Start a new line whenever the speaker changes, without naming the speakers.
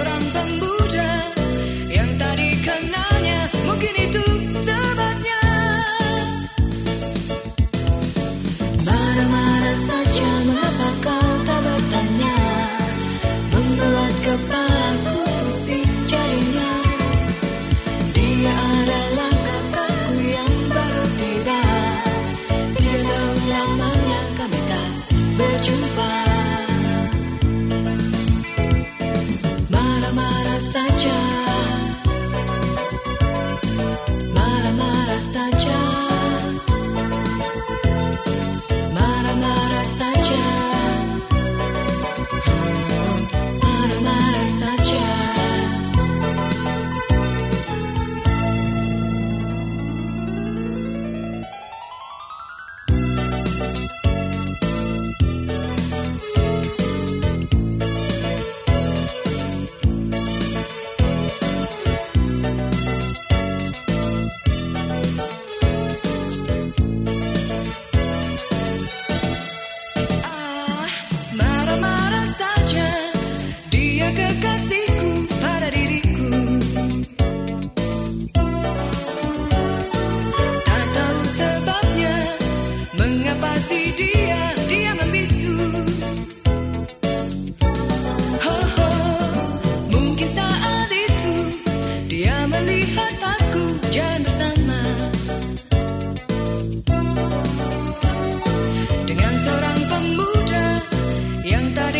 Orang yang tadi kenanya mungkin itu sebabnya. Marah-marah saja mengapa kau tak bertanya? Membuat kepala 大剧。Mengapa sih dia, dia membisu? Ho ho, mungkin saat itu Dia melihat aku jalan bersama Dengan seorang pemuda yang tadi